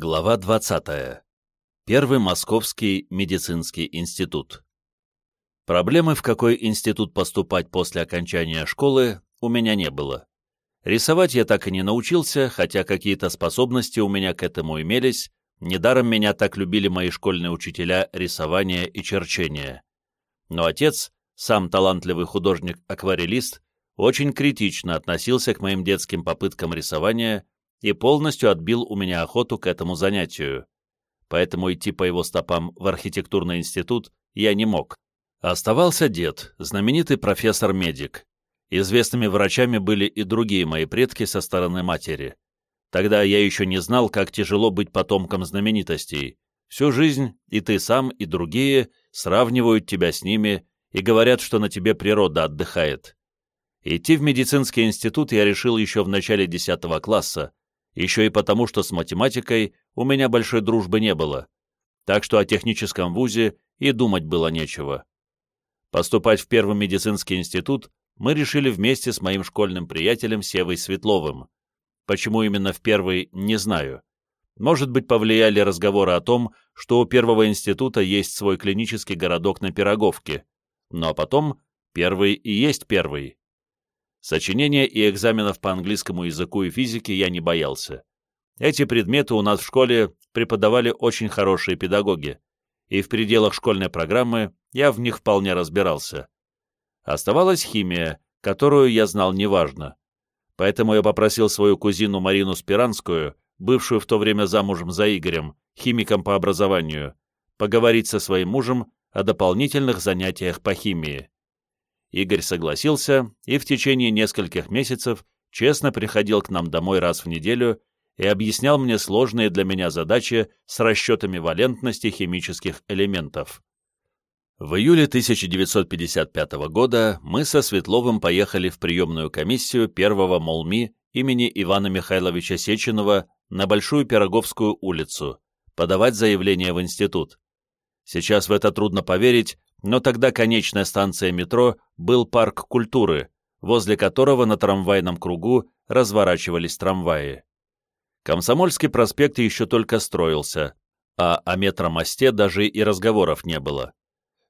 Глава 20. Первый Московский медицинский институт. Проблемы, в какой институт поступать после окончания школы, у меня не было. Рисовать я так и не научился, хотя какие-то способности у меня к этому имелись, недаром меня так любили мои школьные учителя рисования и черчения. Но отец, сам талантливый художник-акварелист, очень критично относился к моим детским попыткам рисования и полностью отбил у меня охоту к этому занятию. Поэтому идти по его стопам в архитектурный институт я не мог. Оставался дед, знаменитый профессор-медик. Известными врачами были и другие мои предки со стороны матери. Тогда я еще не знал, как тяжело быть потомком знаменитостей. Всю жизнь и ты сам, и другие сравнивают тебя с ними и говорят, что на тебе природа отдыхает. Идти в медицинский институт я решил еще в начале 10 класса, еще и потому, что с математикой у меня большой дружбы не было, так что о техническом вузе и думать было нечего. Поступать в Первый медицинский институт мы решили вместе с моим школьным приятелем Севой Светловым. Почему именно в Первый, не знаю. Может быть, повлияли разговоры о том, что у Первого института есть свой клинический городок на Пироговке. Ну а потом Первый и есть Первый. Сочинения и экзаменов по английскому языку и физике я не боялся. Эти предметы у нас в школе преподавали очень хорошие педагоги, и в пределах школьной программы я в них вполне разбирался. Оставалась химия, которую я знал неважно. Поэтому я попросил свою кузину Марину Спиранскую, бывшую в то время замужем за Игорем, химиком по образованию, поговорить со своим мужем о дополнительных занятиях по химии. Игорь согласился и в течение нескольких месяцев честно приходил к нам домой раз в неделю и объяснял мне сложные для меня задачи с расчетами валентности химических элементов. В июле 1955 года мы со Светловым поехали в приемную комиссию первого МолМИ имени Ивана Михайловича Сеченова на Большую Пироговскую улицу подавать заявление в институт. Сейчас в это трудно поверить, но тогда конечная станция метро был парк культуры, возле которого на трамвайном кругу разворачивались трамваи. Комсомольский проспект еще только строился, а о метромосте даже и разговоров не было.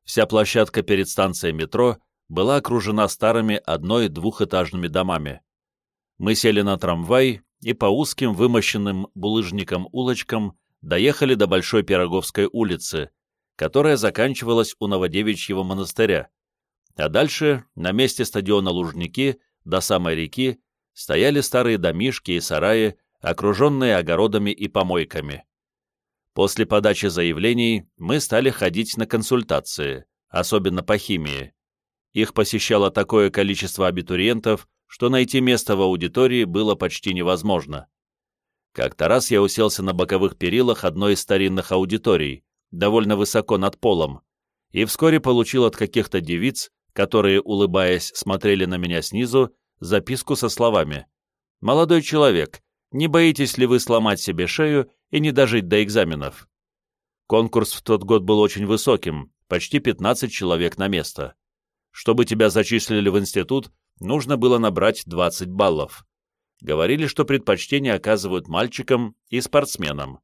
Вся площадка перед станцией метро была окружена старыми одно- и двухэтажными домами. Мы сели на трамвай и по узким вымощенным булыжником улочкам доехали до Большой Пироговской улицы, которая заканчивалась у Новодевичьего монастыря, а дальше, на месте стадиона Лужники, до самой реки, стояли старые домишки и сараи, окруженные огородами и помойками. После подачи заявлений мы стали ходить на консультации, особенно по химии. Их посещало такое количество абитуриентов, что найти место в аудитории было почти невозможно. Как-то раз я уселся на боковых перилах одной из старинных аудиторий, довольно высоко над полом, и вскоре получил от каких-то девиц, которые, улыбаясь, смотрели на меня снизу, записку со словами «Молодой человек, не боитесь ли вы сломать себе шею и не дожить до экзаменов?» Конкурс в тот год был очень высоким, почти 15 человек на место. Чтобы тебя зачислили в институт, нужно было набрать 20 баллов. Говорили, что предпочтение оказывают мальчикам и спортсменам.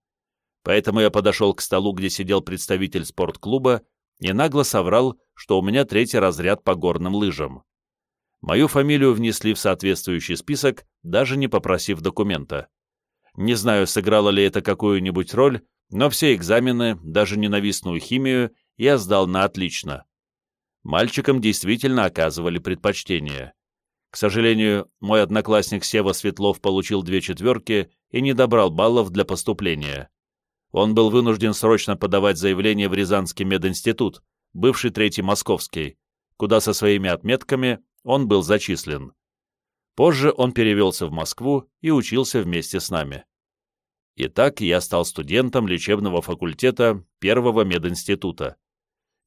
Поэтому я подошел к столу, где сидел представитель спортклуба, и нагло соврал, что у меня третий разряд по горным лыжам. Мою фамилию внесли в соответствующий список, даже не попросив документа. Не знаю, сыграло ли это какую-нибудь роль, но все экзамены, даже ненавистную химию, я сдал на отлично. Мальчикам действительно оказывали предпочтение. К сожалению, мой одноклассник Сева Светлов получил две четверки и не добрал баллов для поступления он был вынужден срочно подавать заявление в Рязанский мединститут, бывший Третий Московский, куда со своими отметками он был зачислен. Позже он перевелся в Москву и учился вместе с нами. Итак, я стал студентом лечебного факультета Первого мединститута.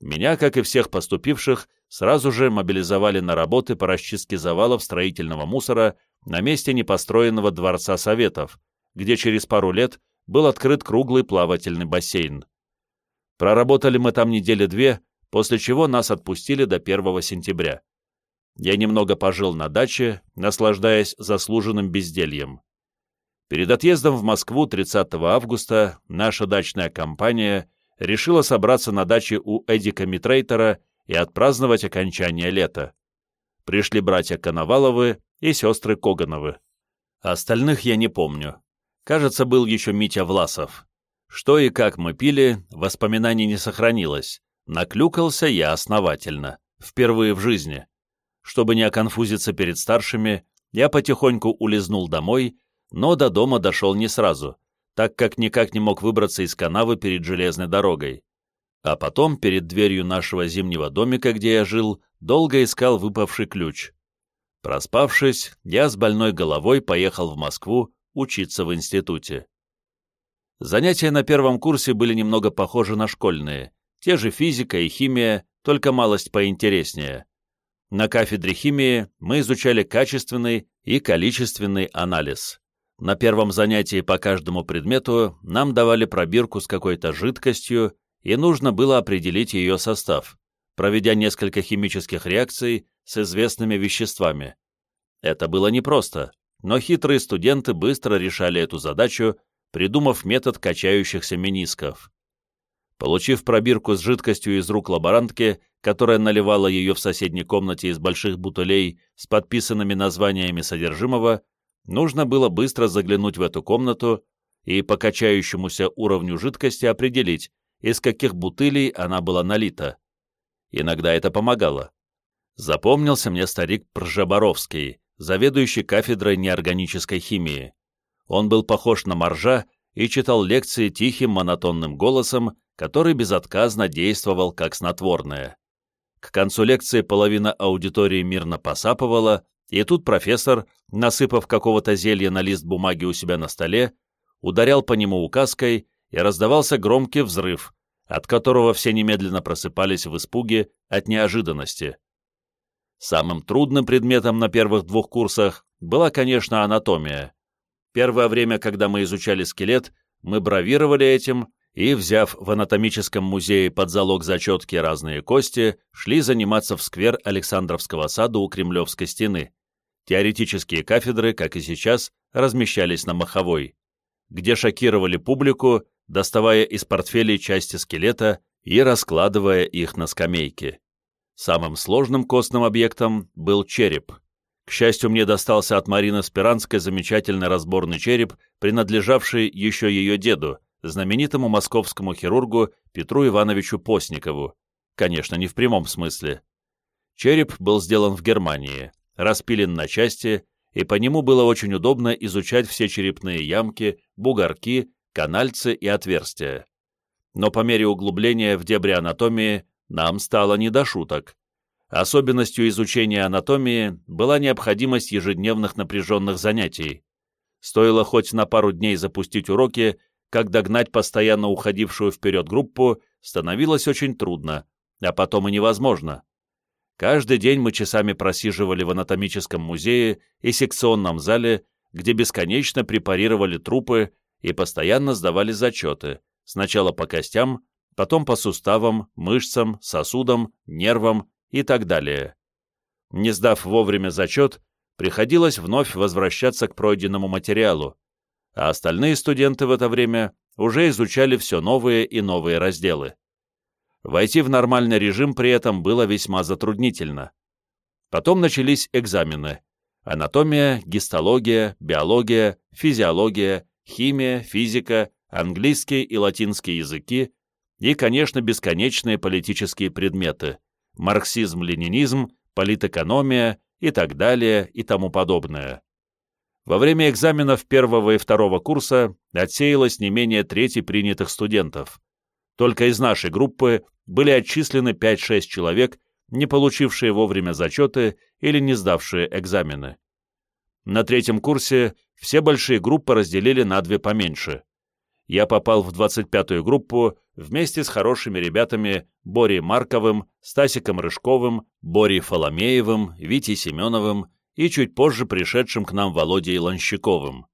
Меня, как и всех поступивших, сразу же мобилизовали на работы по расчистке завалов строительного мусора на месте непостроенного Дворца Советов, где через пару лет был открыт круглый плавательный бассейн. Проработали мы там недели две, после чего нас отпустили до 1 сентября. Я немного пожил на даче, наслаждаясь заслуженным бездельем. Перед отъездом в Москву 30 августа наша дачная компания решила собраться на даче у Эдика Митрейтера и отпраздновать окончание лета. Пришли братья Коноваловы и сестры Когановы. Остальных я не помню. Кажется, был еще Митя Власов. Что и как мы пили, воспоминаний не сохранилось. Наклюкался я основательно, впервые в жизни. Чтобы не оконфузиться перед старшими, я потихоньку улизнул домой, но до дома дошел не сразу, так как никак не мог выбраться из канавы перед железной дорогой. А потом перед дверью нашего зимнего домика, где я жил, долго искал выпавший ключ. Проспавшись, я с больной головой поехал в Москву учиться в институте. Занятия на первом курсе были немного похожи на школьные, те же физика и химия, только малость поинтереснее. На кафедре химии мы изучали качественный и количественный анализ. На первом занятии по каждому предмету нам давали пробирку с какой-то жидкостью, и нужно было определить ее состав, проведя несколько химических реакций с известными веществами. Это было непросто, но хитрые студенты быстро решали эту задачу, придумав метод качающихся менисков. Получив пробирку с жидкостью из рук лаборантки, которая наливала ее в соседней комнате из больших бутылей с подписанными названиями содержимого, нужно было быстро заглянуть в эту комнату и по качающемуся уровню жидкости определить, из каких бутылей она была налита. Иногда это помогало. Запомнился мне старик Пржеборовский, заведующий кафедрой неорганической химии. Он был похож на моржа и читал лекции тихим монотонным голосом, который безотказно действовал как снотворное. К концу лекции половина аудитории мирно посапывала, и тут профессор, насыпав какого-то зелья на лист бумаги у себя на столе, ударял по нему указкой, и раздавался громкий взрыв, от которого все немедленно просыпались в испуге от неожиданности. Самым трудным предметом на первых двух курсах была, конечно, анатомия. Первое время, когда мы изучали скелет, мы бравировали этим и, взяв в анатомическом музее под залог зачетки разные кости, шли заниматься в сквер Александровского сада у Кремлевской стены. Теоретические кафедры, как и сейчас, размещались на Маховой, где шокировали публику, доставая из портфелей части скелета и раскладывая их на скамейке. Самым сложным костным объектом был череп. К счастью, мне достался от Марины Спиранской замечательный разборный череп, принадлежавший еще ее деду, знаменитому московскому хирургу Петру Ивановичу Постникову. Конечно, не в прямом смысле. Череп был сделан в Германии распилен на части, и по нему было очень удобно изучать все черепные ямки, бугорки, канальцы и отверстия. Но по мере углубления в дебри анатомии нам стало не до шуток. Особенностью изучения анатомии была необходимость ежедневных напряженных занятий. Стоило хоть на пару дней запустить уроки, как догнать постоянно уходившую вперед группу становилось очень трудно, а потом и невозможно. Каждый день мы часами просиживали в анатомическом музее и секционном зале, где бесконечно препарировали трупы и постоянно сдавали зачеты, сначала по костям, потом по суставам, мышцам, сосудам, нервам и так далее. Не сдав вовремя зачет, приходилось вновь возвращаться к пройденному материалу, а остальные студенты в это время уже изучали все новые и новые разделы. Войти в нормальный режим при этом было весьма затруднительно. Потом начались экзамены. Анатомия, гистология, биология, физиология, химия, физика, английский и латинский языки и, конечно, бесконечные политические предметы – марксизм-ленинизм, политэкономия и так далее и тому подобное. Во время экзаменов первого и второго курса отсеялось не менее трети принятых студентов. Только из нашей группы были отчислены 5-6 человек, не получившие вовремя зачеты или не сдавшие экзамены. На третьем курсе все большие группы разделили на две поменьше. Я попал в 25-ю группу вместе с хорошими ребятами Борей Марковым, Стасиком Рыжковым, Борей Фоломеевым, Витей Семеновым и чуть позже пришедшим к нам Володей Ланщиковым.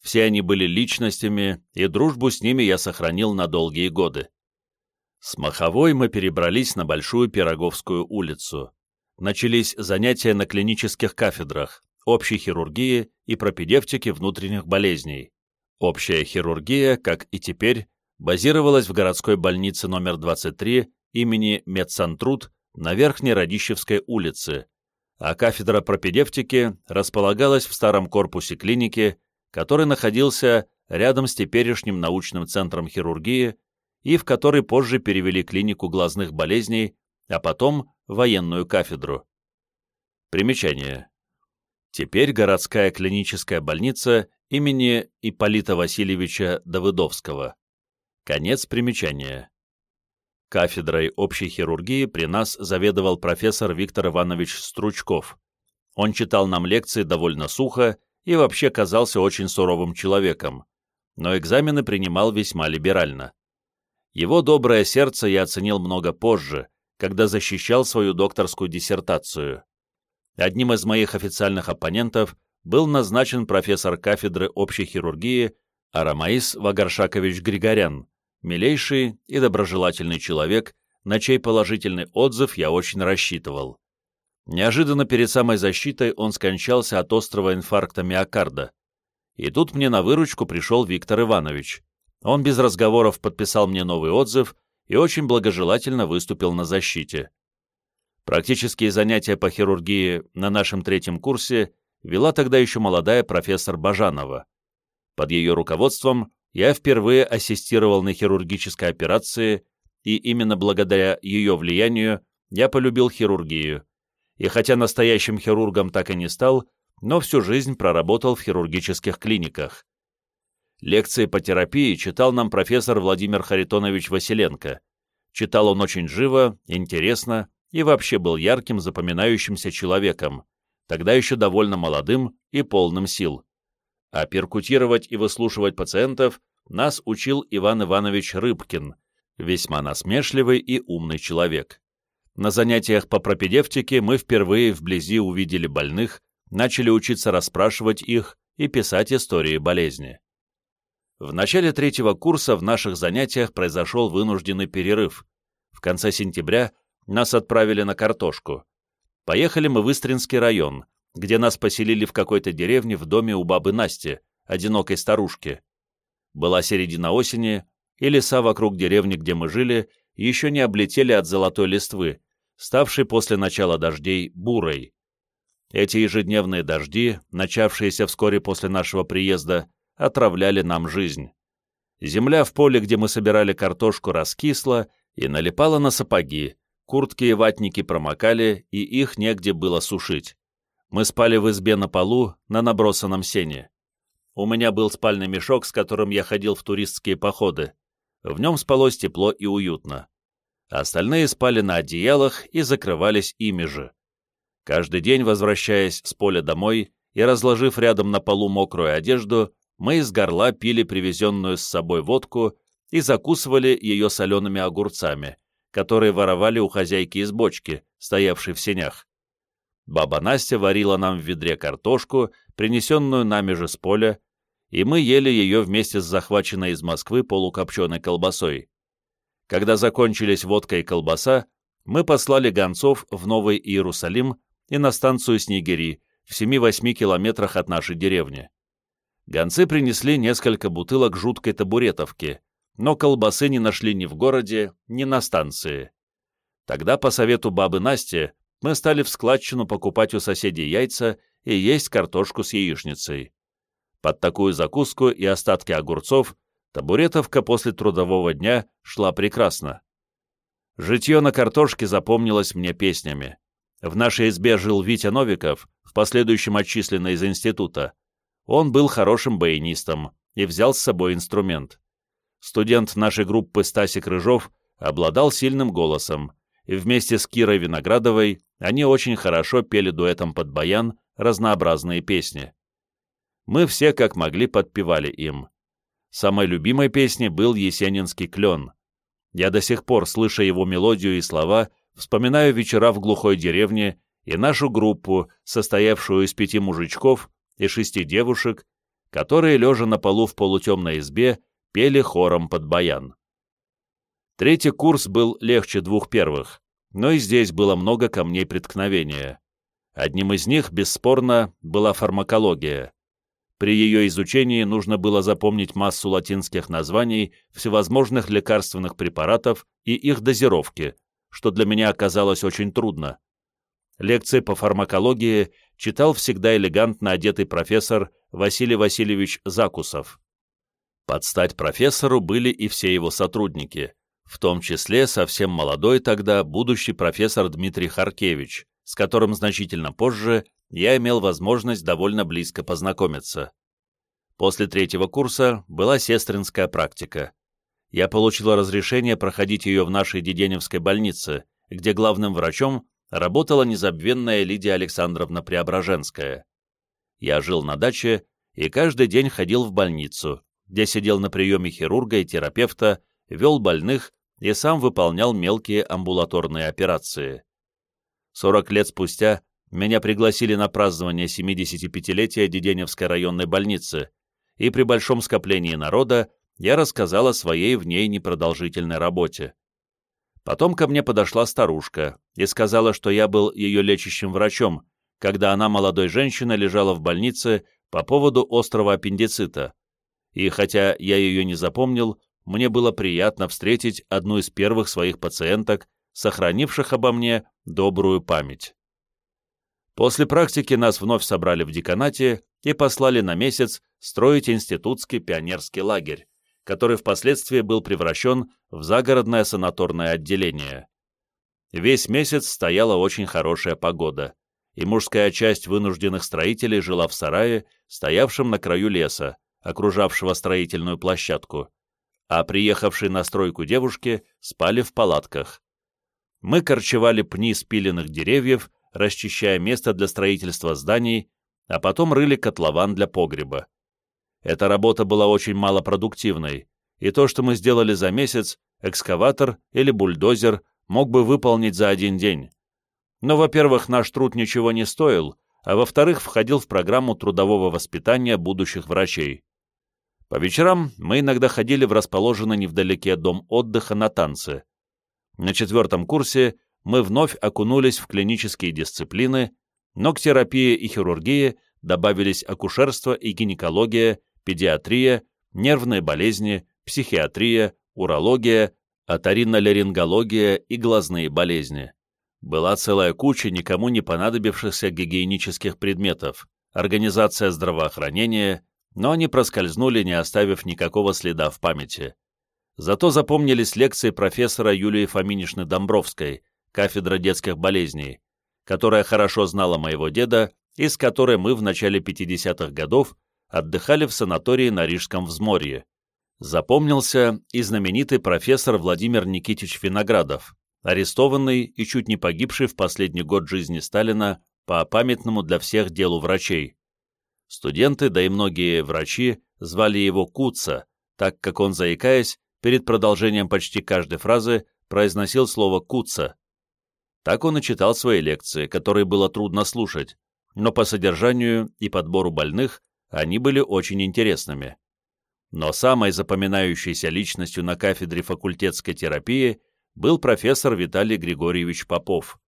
Все они были личностями, и дружбу с ними я сохранил на долгие годы. С Маховой мы перебрались на Большую Пироговскую улицу. Начались занятия на клинических кафедрах, общей хирургии и пропедевтики внутренних болезней. Общая хирургия, как и теперь, базировалась в городской больнице номер 23 имени Медсантруд на Верхней Радищевской улице, а кафедра пропедевтики располагалась в старом корпусе клиники, который находился рядом с теперешним научным центром хирургии и в который позже перевели клинику глазных болезней, а потом военную кафедру. Примечание. Теперь городская клиническая больница имени Ипполита Васильевича Давыдовского. Конец примечания. Кафедрой общей хирургии при нас заведовал профессор Виктор Иванович Стручков. Он читал нам лекции довольно сухо и вообще казался очень суровым человеком, но экзамены принимал весьма либерально. Его доброе сердце я оценил много позже, когда защищал свою докторскую диссертацию. Одним из моих официальных оппонентов был назначен профессор кафедры общей хирургии Арамаис Вагаршакович Григорян, милейший и доброжелательный человек, на чей положительный отзыв я очень рассчитывал. Неожиданно перед самой защитой он скончался от острого инфаркта миокарда. И тут мне на выручку пришел Виктор Иванович. Он без разговоров подписал мне новый отзыв и очень благожелательно выступил на защите. Практические занятия по хирургии на нашем третьем курсе вела тогда еще молодая профессор Бажанова. Под ее руководством я впервые ассистировал на хирургической операции, и именно благодаря ее влиянию я полюбил хирургию. И хотя настоящим хирургом так и не стал, но всю жизнь проработал в хирургических клиниках. Лекции по терапии читал нам профессор Владимир Харитонович Василенко. Читал он очень живо, интересно и вообще был ярким, запоминающимся человеком, тогда еще довольно молодым и полным сил. А перкутировать и выслушивать пациентов нас учил Иван Иванович Рыбкин, весьма насмешливый и умный человек. На занятиях по пропедевтике мы впервые вблизи увидели больных, начали учиться расспрашивать их и писать истории болезни. В начале третьего курса в наших занятиях произошел вынужденный перерыв. В конце сентября нас отправили на картошку. Поехали мы в Истринский район, где нас поселили в какой-то деревне в доме у бабы Насти, одинокой старушки. Была середина осени, и леса вокруг деревни, где мы жили, еще не облетели от золотой листвы, ставшей после начала дождей бурой. Эти ежедневные дожди, начавшиеся вскоре после нашего приезда, отравляли нам жизнь. Земля в поле, где мы собирали картошку, раскисла и налипала на сапоги, куртки и ватники промокали, и их негде было сушить. Мы спали в избе на полу, на набросанном сене. У меня был спальный мешок, с которым я ходил в туристские походы. В нем спалось тепло и уютно. Остальные спали на одеялах и закрывались ими же. Каждый день, возвращаясь с поля домой и разложив рядом на полу мокрую одежду, мы из горла пили привезенную с собой водку и закусывали ее солеными огурцами, которые воровали у хозяйки из бочки, стоявшей в сенях. Баба Настя варила нам в ведре картошку, принесенную нами же с поля, и мы ели ее вместе с захваченной из Москвы полукопченой колбасой. Когда закончились водка и колбаса, мы послали гонцов в Новый Иерусалим и на станцию Снегири, в 7-8 километрах от нашей деревни. Гонцы принесли несколько бутылок жуткой табуретовки, но колбасы не нашли ни в городе, ни на станции. Тогда, по совету бабы Насти, мы стали в складчину покупать у соседей яйца и есть картошку с яичницей. Под такую закуску и остатки огурцов табуретовка после трудового дня шла прекрасно. Житье на картошке запомнилось мне песнями. В нашей избе жил Витя Новиков, в последующем отчисленный из института. Он был хорошим баянистом и взял с собой инструмент. Студент нашей группы Стасик Рыжов обладал сильным голосом, и вместе с Кирой Виноградовой они очень хорошо пели дуэтом под баян разнообразные песни. Мы все как могли подпевали им. Самой любимой песней был «Есенинский клен». Я до сих пор, слыша его мелодию и слова, вспоминаю вечера в глухой деревне и нашу группу, состоявшую из пяти мужичков, и шести девушек, которые, лежа на полу в полутемной избе, пели хором под баян. Третий курс был легче двух первых, но и здесь было много камней преткновения. Одним из них, бесспорно, была фармакология. При ее изучении нужно было запомнить массу латинских названий всевозможных лекарственных препаратов и их дозировки, что для меня оказалось очень трудно. Лекции по фармакологии читал всегда элегантно одетый профессор Василий Васильевич Закусов. Под стать профессору были и все его сотрудники, в том числе совсем молодой тогда будущий профессор Дмитрий Харкевич, с которым значительно позже я имел возможность довольно близко познакомиться. После третьего курса была сестринская практика. Я получил разрешение проходить ее в нашей Деденевской больнице, где главным врачом работала незабвенная Лидия Александровна Преображенская. Я жил на даче и каждый день ходил в больницу, где сидел на приеме хирурга и терапевта, вел больных и сам выполнял мелкие амбулаторные операции. 40 лет спустя меня пригласили на празднование 75-летия Деденевской районной больницы, и при большом скоплении народа я рассказал о своей в ней непродолжительной работе. Потом ко мне подошла старушка и сказала, что я был ее лечащим врачом, когда она, молодой женщина, лежала в больнице по поводу острого аппендицита. И хотя я ее не запомнил, мне было приятно встретить одну из первых своих пациенток, сохранивших обо мне добрую память. После практики нас вновь собрали в деканате и послали на месяц строить институтский пионерский лагерь, который впоследствии был превращен в загородное санаторное отделение. Весь месяц стояла очень хорошая погода, и мужская часть вынужденных строителей жила в сарае, стоявшем на краю леса, окружавшего строительную площадку, а приехавшие на стройку девушки спали в палатках. Мы корчевали пни спиленных деревьев, расчищая место для строительства зданий, а потом рыли котлован для погреба. Эта работа была очень малопродуктивной, и то, что мы сделали за месяц, экскаватор или бульдозер мог бы выполнить за один день. Но, во-первых, наш труд ничего не стоил, а во-вторых, входил в программу трудового воспитания будущих врачей. По вечерам мы иногда ходили в расположенный невдалеке дом отдыха на танцы. На четвертом курсе мы вновь окунулись в клинические дисциплины, но к терапии и хирургии добавились акушерство и гинекология, педиатрия, нервные болезни, психиатрия, урология, оториноларингология и глазные болезни. Была целая куча никому не понадобившихся гигиенических предметов, организация здравоохранения, но они проскользнули, не оставив никакого следа в памяти. Зато запомнились лекции профессора Юлии Фоминишны Домбровской, кафедра детских болезней, которая хорошо знала моего деда и с которой мы в начале 50-х годов отдыхали в санатории на Рижском взморье. Запомнился и знаменитый профессор Владимир Никитич Виноградов, арестованный и чуть не погибший в последний год жизни Сталина по памятному для всех делу врачей. Студенты, да и многие врачи, звали его Куца, так как он, заикаясь, перед продолжением почти каждой фразы произносил слово «куца». Так он и читал свои лекции, которые было трудно слушать, но по содержанию и подбору больных они были очень интересными. Но самой запоминающейся личностью на кафедре факультетской терапии был профессор Виталий Григорьевич Попов.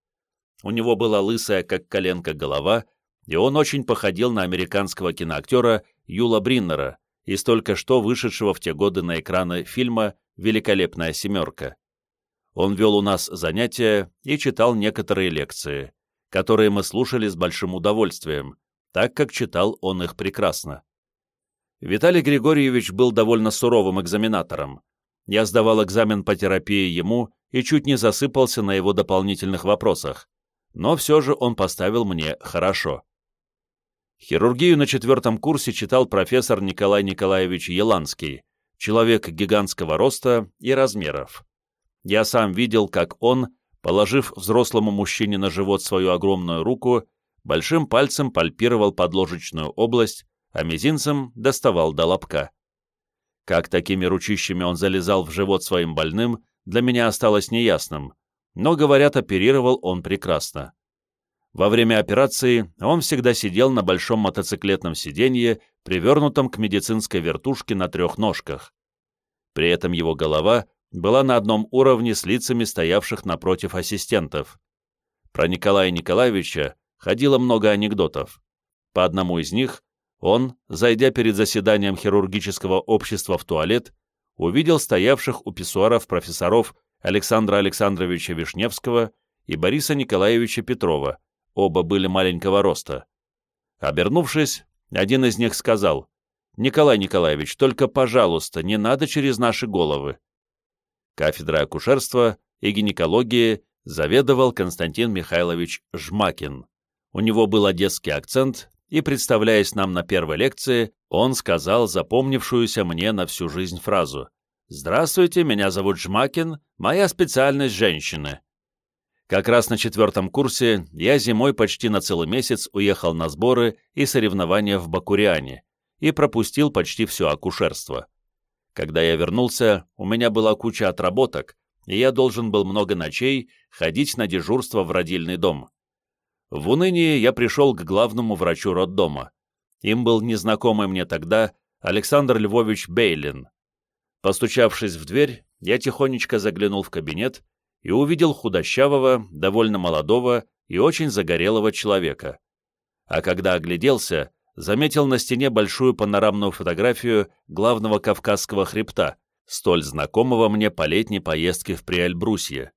У него была лысая, как коленка, голова, и он очень походил на американского киноактера Юла Бриннера, из только что вышедшего в те годы на экраны фильма «Великолепная семерка». Он вел у нас занятия и читал некоторые лекции, которые мы слушали с большим удовольствием, так как читал он их прекрасно. Виталий Григорьевич был довольно суровым экзаменатором. Я сдавал экзамен по терапии ему и чуть не засыпался на его дополнительных вопросах, но все же он поставил мне хорошо. Хирургию на четвертом курсе читал профессор Николай Николаевич Еланский, человек гигантского роста и размеров. Я сам видел, как он, положив взрослому мужчине на живот свою огромную руку, большим пальцем пальпировал подложечную область, а мизинцем доставал до лобка. Как такими ручищами он залезал в живот своим больным, для меня осталось неясным, но, говорят, оперировал он прекрасно. Во время операции он всегда сидел на большом мотоциклетном сиденье, привернутом к медицинской вертушке на трех ножках. При этом его голова была на одном уровне с лицами стоявших напротив ассистентов. Про Николая Николаевича ходило много анекдотов. По одному из них он, зайдя перед заседанием хирургического общества в туалет, увидел стоявших у писсуаров профессоров Александра Александровича Вишневского и Бориса Николаевича Петрова, оба были маленького роста. Обернувшись, один из них сказал, «Николай Николаевич, только, пожалуйста, не надо через наши головы». Кафедрой акушерства и гинекологии заведовал Константин Михайлович Жмакин. У него был одесский акцент, и, представляясь нам на первой лекции, он сказал запомнившуюся мне на всю жизнь фразу «Здравствуйте, меня зовут Жмакин, моя специальность – женщины». Как раз на четвертом курсе я зимой почти на целый месяц уехал на сборы и соревнования в Бакуриане и пропустил почти все акушерство. Когда я вернулся, у меня была куча отработок, и я должен был много ночей ходить на дежурство в родильный дом. В унынии я пришел к главному врачу роддома. Им был незнакомый мне тогда Александр Львович Бейлин. Постучавшись в дверь, я тихонечко заглянул в кабинет и увидел худощавого, довольно молодого и очень загорелого человека. А когда огляделся, заметил на стене большую панорамную фотографию главного Кавказского хребта, столь знакомого мне по летней поездке в Приальбрусье.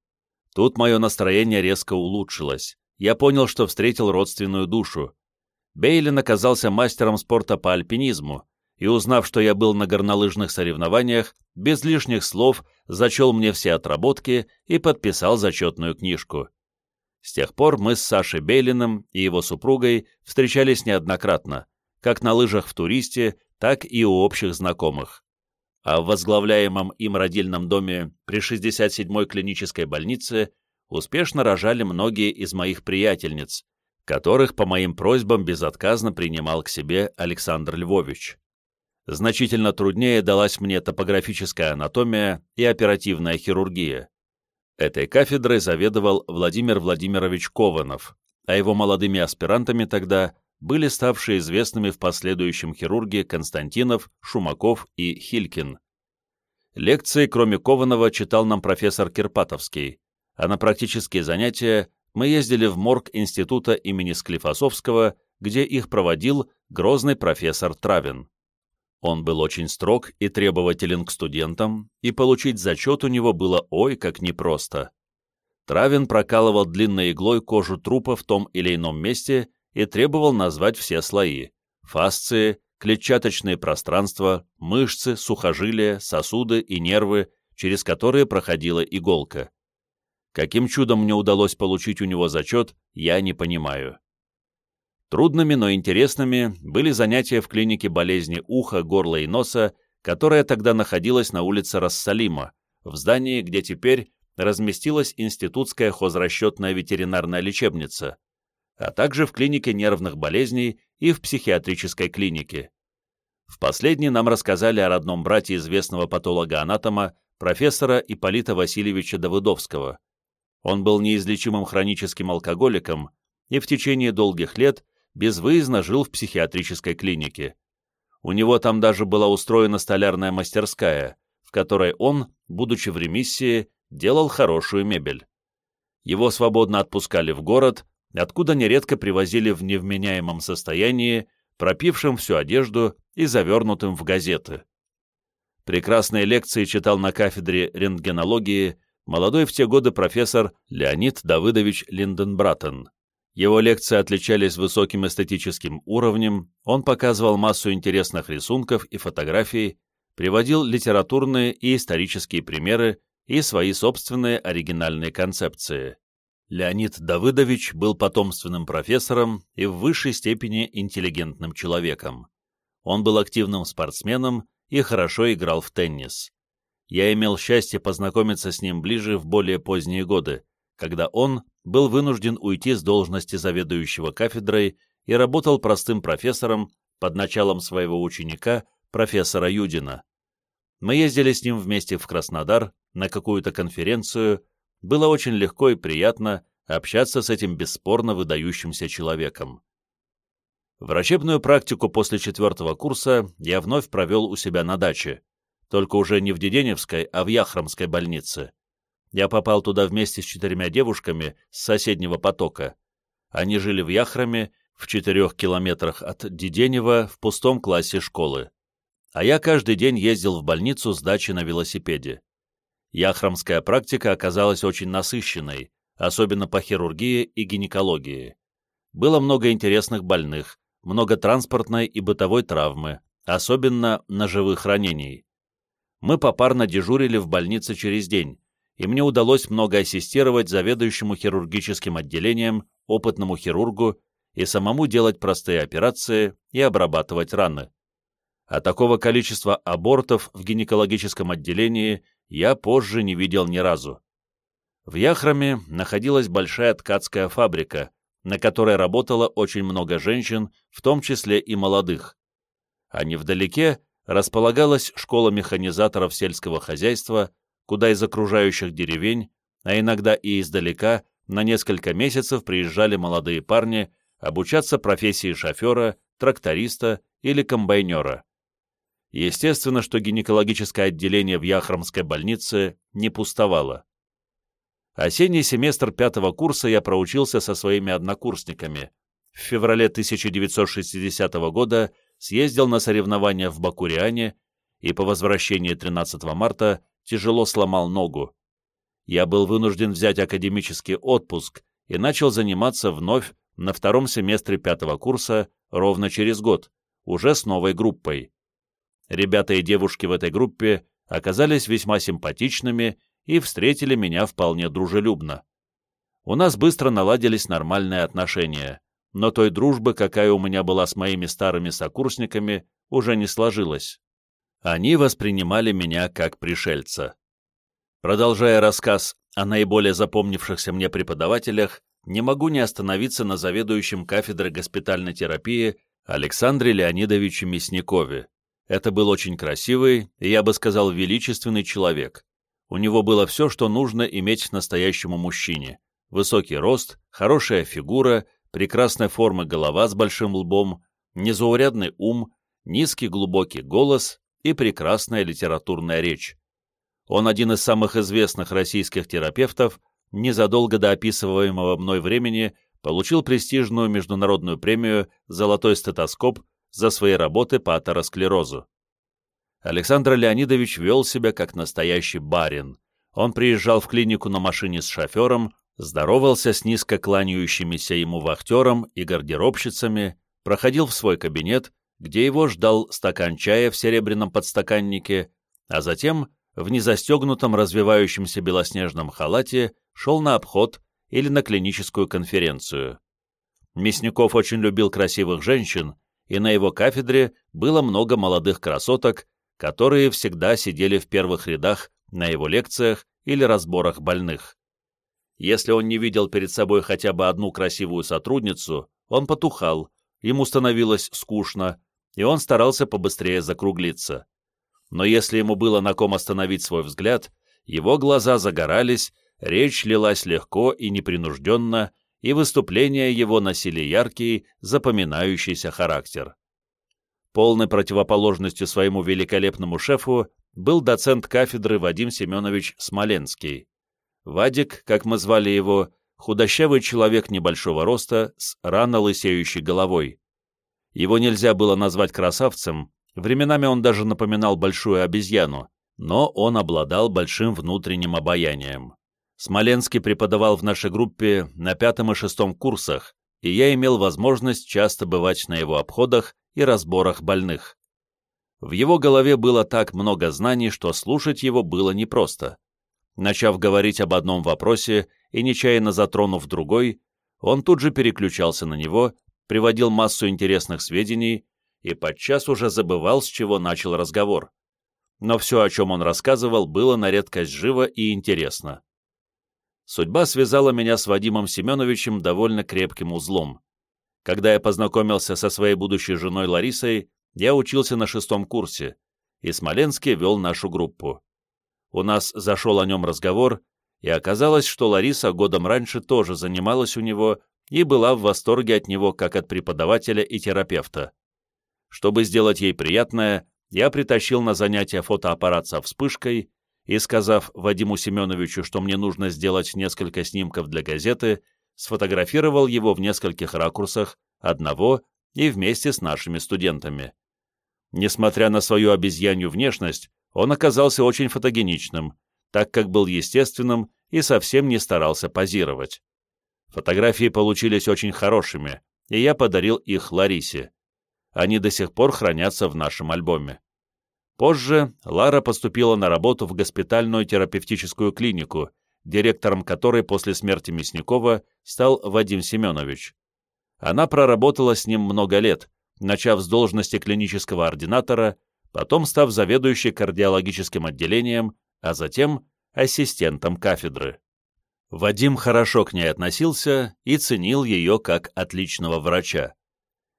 Тут мое настроение резко улучшилось. Я понял, что встретил родственную душу. Бейлин оказался мастером спорта по альпинизму, и, узнав, что я был на горнолыжных соревнованиях, без лишних слов зачел мне все отработки и подписал зачетную книжку. С тех пор мы с Сашей Бейлиным и его супругой встречались неоднократно, как на лыжах в туристе, так и у общих знакомых а в возглавляемом им родильном доме при 67-й клинической больнице успешно рожали многие из моих приятельниц, которых по моим просьбам безотказно принимал к себе Александр Львович. Значительно труднее далась мне топографическая анатомия и оперативная хирургия. Этой кафедрой заведовал Владимир Владимирович Кованов, а его молодыми аспирантами тогда были ставшие известными в последующем хирурги Константинов, Шумаков и Хилькин. Лекции, кроме Кованова, читал нам профессор Кирпатовский, а на практические занятия мы ездили в морг института имени Склифосовского, где их проводил грозный профессор Травин. Он был очень строг и требователен к студентам, и получить зачет у него было ой как непросто. Травин прокалывал длинной иглой кожу трупа в том или ином месте и требовал назвать все слои – фасции, клетчаточные пространства, мышцы, сухожилия, сосуды и нервы, через которые проходила иголка. Каким чудом мне удалось получить у него зачет, я не понимаю. Трудными, но интересными были занятия в клинике болезни уха, горла и носа, которая тогда находилась на улице Рассалима, в здании, где теперь разместилась Институтская хозрасчетная ветеринарная лечебница а также в клинике нервных болезней и в психиатрической клинике. В последней нам рассказали о родном брате известного патолога-анатома, профессора Ипполита Васильевича Давыдовского. Он был неизлечимым хроническим алкоголиком и в течение долгих лет безвыездно жил в психиатрической клинике. У него там даже была устроена столярная мастерская, в которой он, будучи в ремиссии, делал хорошую мебель. Его свободно отпускали в город, откуда нередко привозили в невменяемом состоянии, пропившим всю одежду и завернутым в газеты. Прекрасные лекции читал на кафедре рентгенологии молодой в те годы профессор Леонид Давыдович Линденбратен. Его лекции отличались высоким эстетическим уровнем, он показывал массу интересных рисунков и фотографий, приводил литературные и исторические примеры и свои собственные оригинальные концепции. Леонид Давыдович был потомственным профессором и в высшей степени интеллигентным человеком. Он был активным спортсменом и хорошо играл в теннис. Я имел счастье познакомиться с ним ближе в более поздние годы, когда он был вынужден уйти с должности заведующего кафедрой и работал простым профессором под началом своего ученика, профессора Юдина. Мы ездили с ним вместе в Краснодар на какую-то конференцию, было очень легко и приятно общаться с этим бесспорно выдающимся человеком. Врачебную практику после четвертого курса я вновь провел у себя на даче, только уже не в Деденевской, а в Яхромской больнице. Я попал туда вместе с четырьмя девушками с соседнего потока. Они жили в Яхраме, в четырех километрах от Деденева, в пустом классе школы. А я каждый день ездил в больницу с дачи на велосипеде. Яхромская практика оказалась очень насыщенной, особенно по хирургии и гинекологии. Было много интересных больных, много транспортной и бытовой травмы, особенно ножевых ранений. Мы попарно дежурили в больнице через день, и мне удалось много ассистировать заведующему хирургическим отделением, опытному хирургу и самому делать простые операции и обрабатывать раны. А такого количества абортов в гинекологическом отделении я позже не видел ни разу. В Яхраме находилась большая ткацкая фабрика, на которой работало очень много женщин, в том числе и молодых. А невдалеке располагалась школа механизаторов сельского хозяйства, куда из окружающих деревень, а иногда и издалека, на несколько месяцев приезжали молодые парни обучаться профессии шофера, тракториста или комбайнера. Естественно, что гинекологическое отделение в Яхромской больнице не пустовало. Осенний семестр пятого курса я проучился со своими однокурсниками. В феврале 1960 года съездил на соревнования в Бакуриане и по возвращении 13 марта тяжело сломал ногу. Я был вынужден взять академический отпуск и начал заниматься вновь на втором семестре пятого курса ровно через год, уже с новой группой. Ребята и девушки в этой группе оказались весьма симпатичными и встретили меня вполне дружелюбно. У нас быстро наладились нормальные отношения, но той дружбы, какая у меня была с моими старыми сокурсниками, уже не сложилась. Они воспринимали меня как пришельца. Продолжая рассказ о наиболее запомнившихся мне преподавателях, не могу не остановиться на заведующем кафедрой госпитальной терапии Александре Леонидовиче Мясникове. Это был очень красивый и, я бы сказал, величественный человек. У него было все, что нужно иметь настоящему мужчине. Высокий рост, хорошая фигура, прекрасная форма голова с большим лбом, незаурядный ум, низкий глубокий голос и прекрасная литературная речь. Он один из самых известных российских терапевтов, незадолго до описываемого мной времени получил престижную международную премию «Золотой стетоскоп» за свои работы по атеросклерозу. Александр Леонидович вел себя как настоящий барин. Он приезжал в клинику на машине с шофером, здоровался с низко кланяющимися ему вахтером и гардеробщицами, проходил в свой кабинет, где его ждал стакан чая в серебряном подстаканнике, а затем в незастегнутом развивающемся белоснежном халате шел на обход или на клиническую конференцию. Мясников очень любил красивых женщин, и на его кафедре было много молодых красоток, которые всегда сидели в первых рядах на его лекциях или разборах больных. Если он не видел перед собой хотя бы одну красивую сотрудницу, он потухал, ему становилось скучно, и он старался побыстрее закруглиться. Но если ему было на ком остановить свой взгляд, его глаза загорались, речь лилась легко и непринужденно, и выступления его носили яркий, запоминающийся характер. Полной противоположностью своему великолепному шефу был доцент кафедры Вадим Семенович Смоленский. Вадик, как мы звали его, худощавый человек небольшого роста с рано лысеющей головой. Его нельзя было назвать красавцем, временами он даже напоминал большую обезьяну, но он обладал большим внутренним обаянием. Смоленский преподавал в нашей группе на пятом и шестом курсах, и я имел возможность часто бывать на его обходах и разборах больных. В его голове было так много знаний, что слушать его было непросто. Начав говорить об одном вопросе и нечаянно затронув другой, он тут же переключался на него приводил массу интересных сведений и подчас уже забывал, с чего начал разговор. Но все, о чем он рассказывал, было на редкость живо и интересно. Судьба связала меня с Вадимом Семеновичем довольно крепким узлом. Когда я познакомился со своей будущей женой Ларисой, я учился на шестом курсе, и Смоленский вел нашу группу. У нас зашел о нем разговор, и оказалось, что Лариса годом раньше тоже занималась у него и была в восторге от него как от преподавателя и терапевта. Чтобы сделать ей приятное, я притащил на занятия фотоаппарат со вспышкой и, сказав Вадиму Семеновичу, что мне нужно сделать несколько снимков для газеты, сфотографировал его в нескольких ракурсах, одного и вместе с нашими студентами. Несмотря на свою обезьянью внешность, он оказался очень фотогеничным, так как был естественным и совсем не старался позировать. Фотографии получились очень хорошими, и я подарил их Ларисе. Они до сих пор хранятся в нашем альбоме. Позже Лара поступила на работу в госпитальную терапевтическую клинику, директором которой после смерти Мясникова стал Вадим Семенович. Она проработала с ним много лет, начав с должности клинического ординатора, потом став заведующей кардиологическим отделением, а затем ассистентом кафедры. Вадим хорошо к ней относился и ценил ее как отличного врача.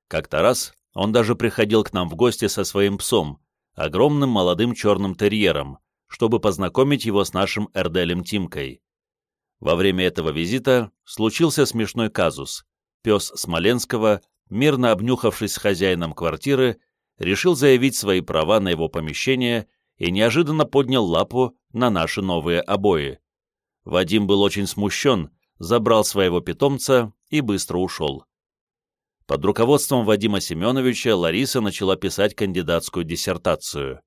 Как-то раз он даже приходил к нам в гости со своим псом, огромным молодым черным терьером, чтобы познакомить его с нашим Эрделем Тимкой. Во время этого визита случился смешной казус. Пес Смоленского, мирно обнюхавшись с хозяином квартиры, решил заявить свои права на его помещение и неожиданно поднял лапу на наши новые обои. Вадим был очень смущен, забрал своего питомца и быстро ушел. Под руководством Вадима Семеновича Лариса начала писать кандидатскую диссертацию.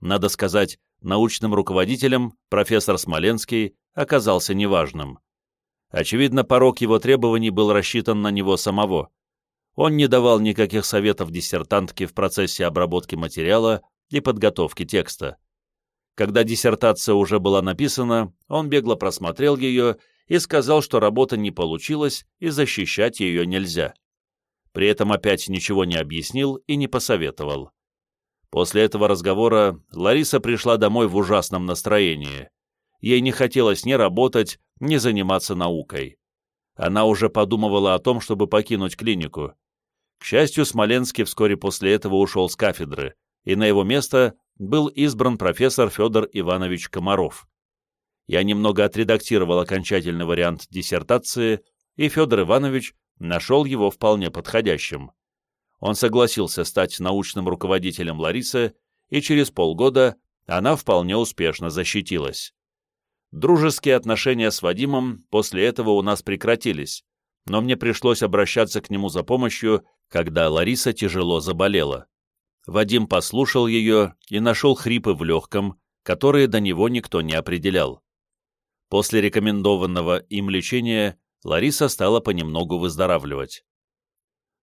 Надо сказать, научным руководителем профессор Смоленский оказался неважным. Очевидно, порог его требований был рассчитан на него самого. Он не давал никаких советов диссертантке в процессе обработки материала и подготовки текста. Когда диссертация уже была написана, он бегло просмотрел ее и сказал, что работа не получилась и защищать ее нельзя. При этом опять ничего не объяснил и не посоветовал. После этого разговора Лариса пришла домой в ужасном настроении. Ей не хотелось ни работать, ни заниматься наукой. Она уже подумывала о том, чтобы покинуть клинику. К счастью, Смоленский вскоре после этого ушел с кафедры, и на его место был избран профессор Федор Иванович Комаров. Я немного отредактировал окончательный вариант диссертации, и Федор Иванович нашел его вполне подходящим. Он согласился стать научным руководителем Ларисы, и через полгода она вполне успешно защитилась. Дружеские отношения с Вадимом после этого у нас прекратились, но мне пришлось обращаться к нему за помощью, когда Лариса тяжело заболела. Вадим послушал ее и нашел хрипы в легком, которые до него никто не определял. После рекомендованного им лечения Лариса стала понемногу выздоравливать.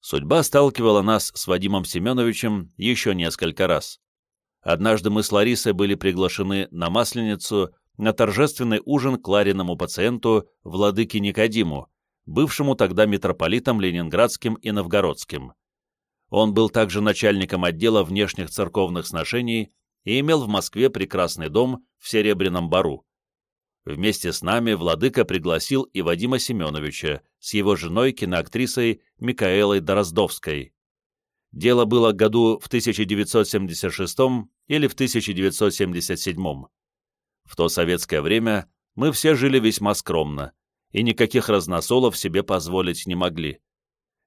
Судьба сталкивала нас с Вадимом Семеновичем еще несколько раз. Однажды мы с Ларисой были приглашены на Масленицу на торжественный ужин к Лариному пациенту Владыке Никодиму, бывшему тогда митрополитом Ленинградским и Новгородским. Он был также начальником отдела внешних церковных сношений и имел в Москве прекрасный дом в Серебряном Бару. Вместе с нами Владыка пригласил и Вадима Семеновича с его женой, киноактрисой Микаэлой Дороздовской. Дело было году в 1976 или в 1977. В то советское время мы все жили весьма скромно, и никаких разносолов себе позволить не могли.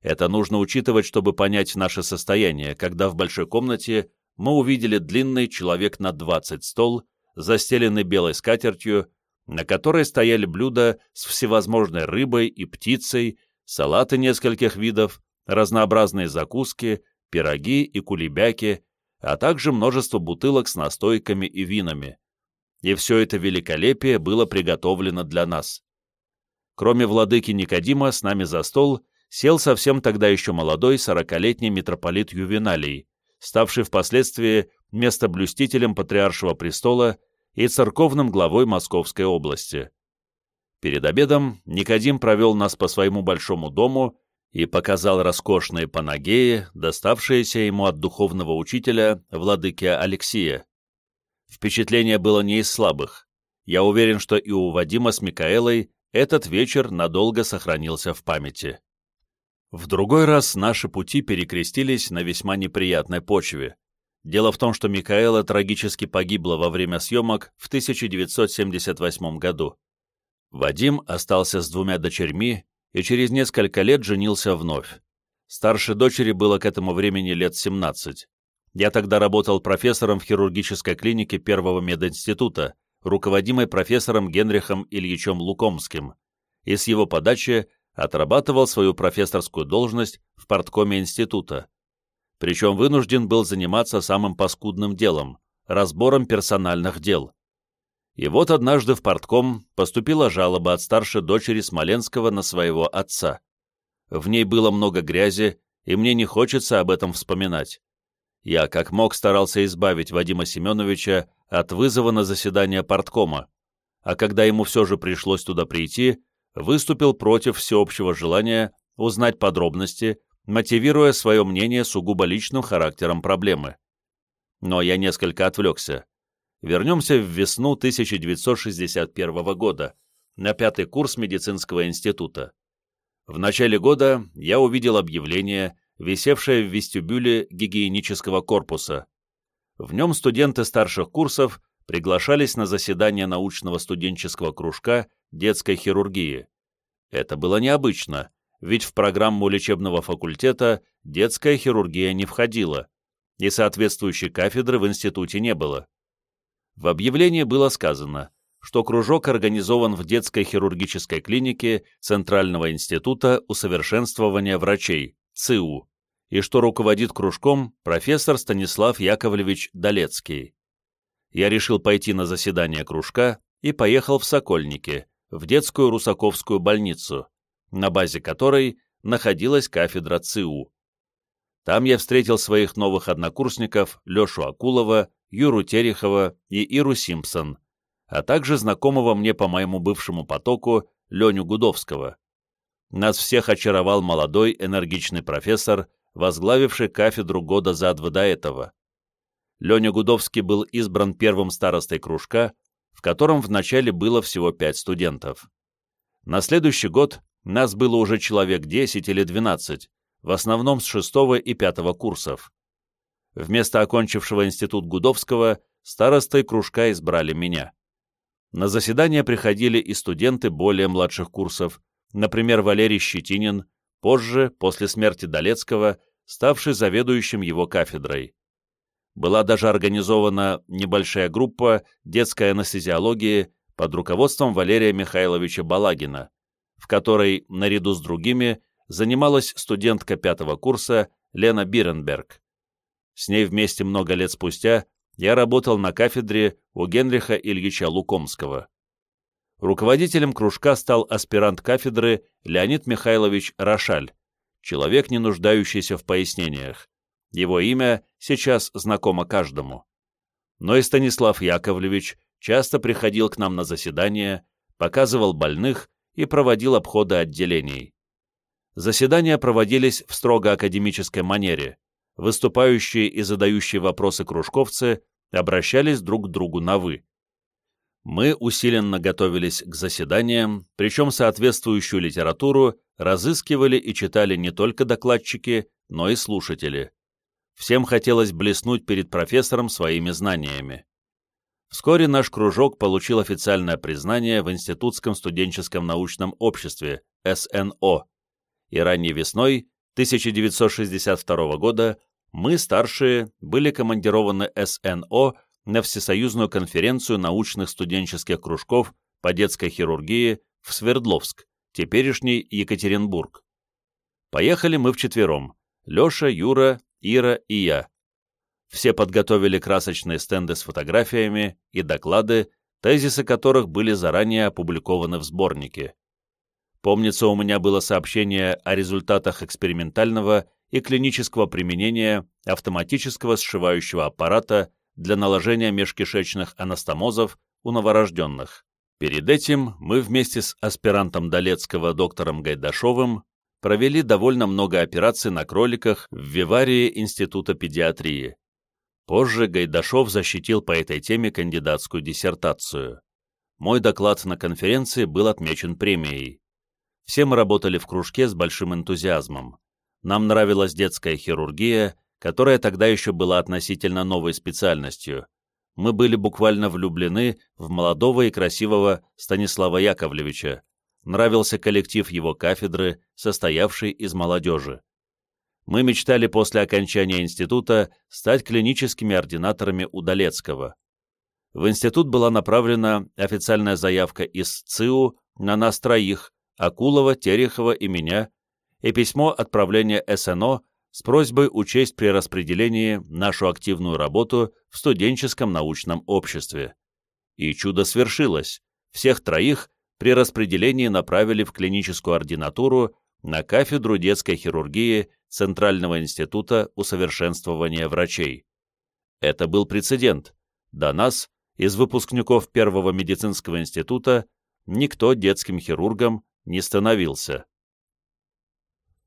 Это нужно учитывать, чтобы понять наше состояние, когда в большой комнате мы увидели длинный человек на 20 стол, застеленный белой скатертью, на которой стояли блюда с всевозможной рыбой и птицей, салаты нескольких видов, разнообразные закуски, пироги и кулебяки, а также множество бутылок с настойками и винами. И все это великолепие было приготовлено для нас. Кроме владыки Никодима, с нами за стол сел совсем тогда еще молодой сорокалетний митрополит Ювеналий, ставший впоследствии местоблюстителем патриаршего престола и церковным главой Московской области. Перед обедом Никодим провел нас по своему большому дому и показал роскошные панагеи, доставшиеся ему от духовного учителя, владыки Алексия. Впечатление было не из слабых. Я уверен, что и у Вадима с Микаэлой этот вечер надолго сохранился в памяти. В другой раз наши пути перекрестились на весьма неприятной почве. Дело в том, что Микаэла трагически погибла во время съемок в 1978 году. Вадим остался с двумя дочерьми и через несколько лет женился вновь. Старшей дочери было к этому времени лет 17. Я тогда работал профессором в хирургической клинике Первого мединститута, руководимой профессором Генрихом Ильичем Лукомским, и с его подачи отрабатывал свою профессорскую должность в парткоме института. Причем вынужден был заниматься самым паскудным делом – разбором персональных дел. И вот однажды в партком поступила жалоба от старшей дочери Смоленского на своего отца. В ней было много грязи, и мне не хочется об этом вспоминать. Я как мог старался избавить Вадима Семеновича от вызова на заседание парткома, а когда ему все же пришлось туда прийти, выступил против всеобщего желания узнать подробности, мотивируя свое мнение сугубо личным характером проблемы. Но я несколько отвлекся. Вернемся в весну 1961 года, на пятый курс медицинского института. В начале года я увидел объявление, висевшее в вестибюле гигиенического корпуса. В нем студенты старших курсов приглашались на заседание научного студенческого кружка детской хирургии. Это было необычно, ведь в программу лечебного факультета детская хирургия не входила, и соответствующей кафедры в институте не было. В объявлении было сказано, что кружок организован в детской хирургической клинике Центрального института усовершенствования врачей, ЦИУ, и что руководит кружком профессор Станислав Яковлевич Долецкий. Я решил пойти на заседание кружка и поехал в Сокольники, в детскую Русаковскую больницу, на базе которой находилась кафедра ЦИУ. Там я встретил своих новых однокурсников Лешу Акулова, Юру Терехова и Иру Симпсон, а также знакомого мне по моему бывшему потоку Леню Гудовского. Нас всех очаровал молодой, энергичный профессор, возглавивший кафедру года за два до этого. Леня Гудовский был избран первым старостой кружка, в котором вначале было всего пять студентов. На следующий год нас было уже человек 10 или 12, в основном с шестого и пятого курсов. Вместо окончившего институт Гудовского старостой кружка избрали меня. На заседания приходили и студенты более младших курсов, например, Валерий Щетинин, позже, после смерти Долецкого, ставший заведующим его кафедрой. Была даже организована небольшая группа детской анестезиологии под руководством Валерия Михайловича Балагина, в которой, наряду с другими, занималась студентка пятого курса Лена Биренберг. С ней вместе много лет спустя я работал на кафедре у Генриха Ильича Лукомского. Руководителем кружка стал аспирант кафедры Леонид Михайлович Рошаль, человек, не нуждающийся в пояснениях. Его имя сейчас знакомо каждому. Но и Станислав Яковлевич часто приходил к нам на заседания, показывал больных и проводил обходы отделений. Заседания проводились в строго академической манере, выступающие и задающие вопросы кружковцы обращались друг к другу на «вы». Мы усиленно готовились к заседаниям, причем соответствующую литературу разыскивали и читали не только докладчики, но и слушатели. Всем хотелось блеснуть перед профессором своими знаниями. Вскоре наш кружок получил официальное признание в Институтском студенческом научном обществе, СНО, и ранней весной 1962 года мы, старшие, были командированы СНО на Всесоюзную конференцию научных студенческих кружков по детской хирургии в Свердловск, теперешний Екатеринбург. Поехали мы вчетвером – Леша, Юра, Ира и я. Все подготовили красочные стенды с фотографиями и доклады, тезисы которых были заранее опубликованы в сборнике. Помнится, у меня было сообщение о результатах экспериментального и клинического применения автоматического сшивающего аппарата для наложения межкишечных анастомозов у новорожденных. Перед этим мы вместе с аспирантом Долецкого доктором Гайдашовым провели довольно много операций на кроликах в Виварии Института педиатрии. Позже Гайдашов защитил по этой теме кандидатскую диссертацию. Мой доклад на конференции был отмечен премией. Все мы работали в кружке с большим энтузиазмом. Нам нравилась детская хирургия, которая тогда еще была относительно новой специальностью. Мы были буквально влюблены в молодого и красивого Станислава Яковлевича. Нравился коллектив его кафедры, состоявший из молодежи. Мы мечтали после окончания института стать клиническими ординаторами у Долецкого. В институт была направлена официальная заявка из ЦИУ на нас троих, Акулова, Терехова и меня, и письмо отправления СНО с просьбой учесть при распределении нашу активную работу в студенческом научном обществе. И чудо свершилось. Всех троих при распределении направили в клиническую ординатуру на кафедру детской хирургии Центрального института усовершенствования врачей. Это был прецедент. До нас, из выпускников Первого медицинского института, никто детским хирургом не становился.